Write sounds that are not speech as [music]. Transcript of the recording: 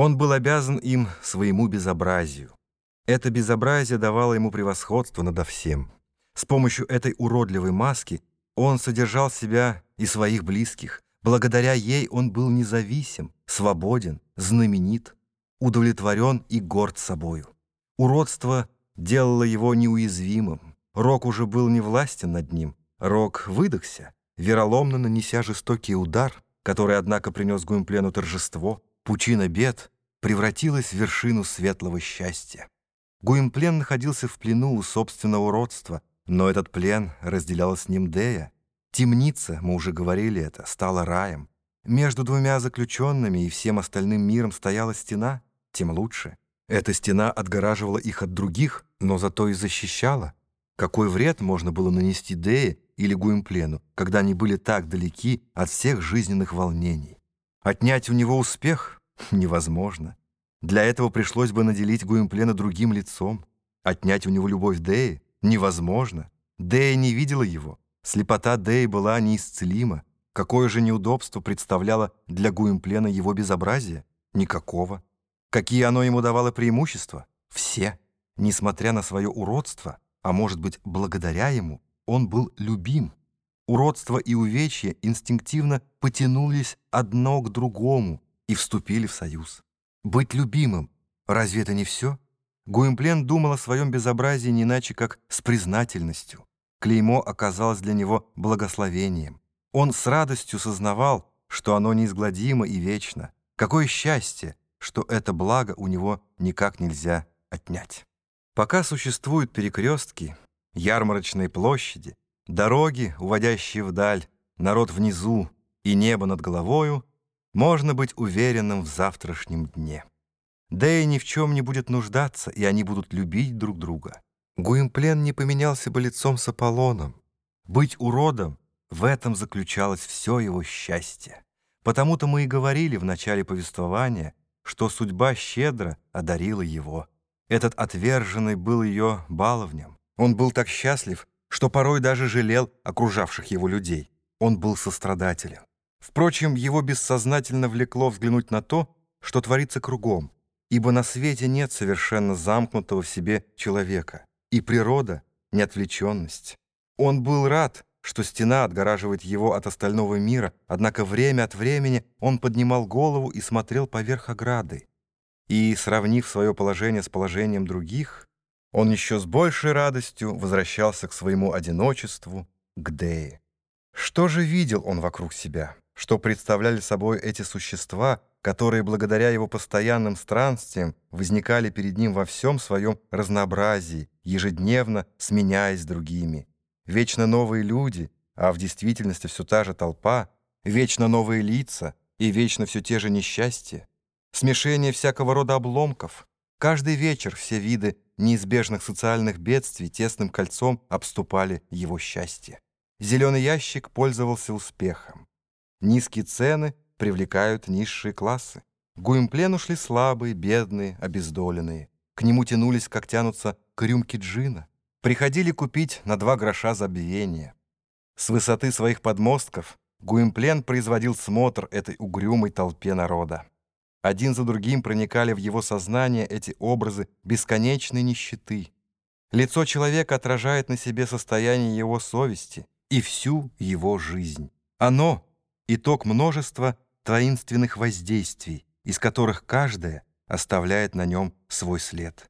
Он был обязан им своему безобразию. Это безобразие давало ему превосходство надо всем. С помощью этой уродливой маски он содержал себя и своих близких. Благодаря ей он был независим, свободен, знаменит, удовлетворен и горд собою. Уродство делало его неуязвимым. Рок уже был не властен над ним. Рок выдохся, вероломно нанеся жестокий удар, который, однако, принес Гуимплену торжество, пучина бед превратилась в вершину светлого счастья. Гуимплен находился в плену у собственного родства, но этот плен разделяла с ним Дея. Темница, мы уже говорили это, стала раем. Между двумя заключенными и всем остальным миром стояла стена, тем лучше. Эта стена отгораживала их от других, но зато и защищала. Какой вред можно было нанести Дее или Гуимплену, когда они были так далеки от всех жизненных волнений? Отнять у него успех [laughs] невозможно. Для этого пришлось бы наделить Гуимплена другим лицом. Отнять у него любовь Деи невозможно. Дея не видела его. Слепота Деи была неисцелима. Какое же неудобство представляло для Гуимплена его безобразие? Никакого. Какие оно ему давало преимущества? Все. Несмотря на свое уродство, а может быть, благодаря ему, он был любим. Уродство и увечье инстинктивно потянулись одно к другому и вступили в союз. Быть любимым — разве это не все? Гуимплен думал о своем безобразии не иначе, как с признательностью. Клеймо оказалось для него благословением. Он с радостью сознавал, что оно неизгладимо и вечно. Какое счастье, что это благо у него никак нельзя отнять. Пока существуют перекрестки, ярмарочные площади, дороги, уводящие вдаль, народ внизу и небо над головою, можно быть уверенным в завтрашнем дне. Да и ни в чем не будет нуждаться, и они будут любить друг друга. Гуимплен не поменялся бы лицом с Аполлоном. Быть уродом — в этом заключалось все его счастье. Потому-то мы и говорили в начале повествования, что судьба щедро одарила его. Этот отверженный был ее баловнем. Он был так счастлив, что порой даже жалел окружавших его людей. Он был сострадателен. Впрочем, его бессознательно влекло взглянуть на то, что творится кругом, ибо на свете нет совершенно замкнутого в себе человека, и природа — неотвлеченность. Он был рад, что стена отгораживает его от остального мира, однако время от времени он поднимал голову и смотрел поверх ограды. И, сравнив свое положение с положением других, он еще с большей радостью возвращался к своему одиночеству, к Дее. Что же видел он вокруг себя? Что представляли собой эти существа, которые благодаря его постоянным странствиям возникали перед ним во всем своем разнообразии, ежедневно сменяясь другими? Вечно новые люди, а в действительности все та же толпа, вечно новые лица и вечно все те же несчастья, смешение всякого рода обломков. Каждый вечер все виды неизбежных социальных бедствий тесным кольцом обступали его счастье. Зеленый ящик пользовался успехом. Низкие цены привлекают низшие классы. К Гуимплену шли слабые, бедные, обездоленные. К нему тянулись, как тянутся к рюмке джина. Приходили купить на два гроша забиение. С высоты своих подмостков Гуимплен производил смотр этой угрюмой толпе народа. Один за другим проникали в его сознание эти образы бесконечной нищеты. Лицо человека отражает на себе состояние его совести — и всю его жизнь. Оно — итог множества таинственных воздействий, из которых каждое оставляет на нем свой след.